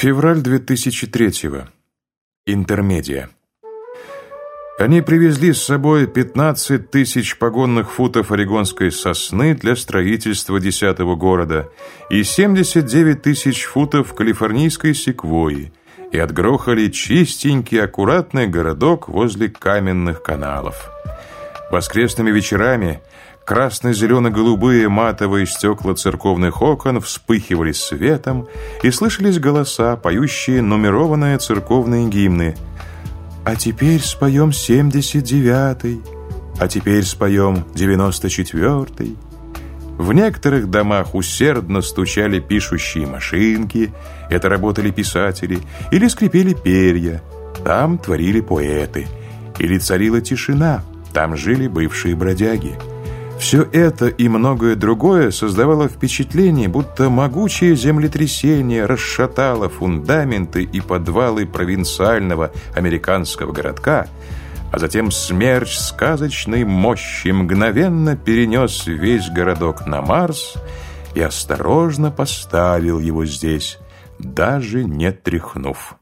Февраль 2003-го. Интермедиа. Они привезли с собой 15 тысяч погонных футов орегонской сосны для строительства десятого города и 79 тысяч футов калифорнийской секвойи и отгрохали чистенький, аккуратный городок возле каменных каналов. Воскресными вечерами красно-зелено-голубые матовые стекла церковных окон вспыхивали светом и слышались голоса, поющие нумерованные церковные гимны. «А теперь споем 79-й, а теперь споем 94-й». В некоторых домах усердно стучали пишущие машинки, это работали писатели, или скрипели перья, там творили поэты, или царила тишина, там жили бывшие бродяги. Все это и многое другое создавало впечатление, будто могучее землетрясение расшатало фундаменты и подвалы провинциального американского городка, а затем смерч сказочной мощи мгновенно перенес весь городок на Марс и осторожно поставил его здесь, даже не тряхнув.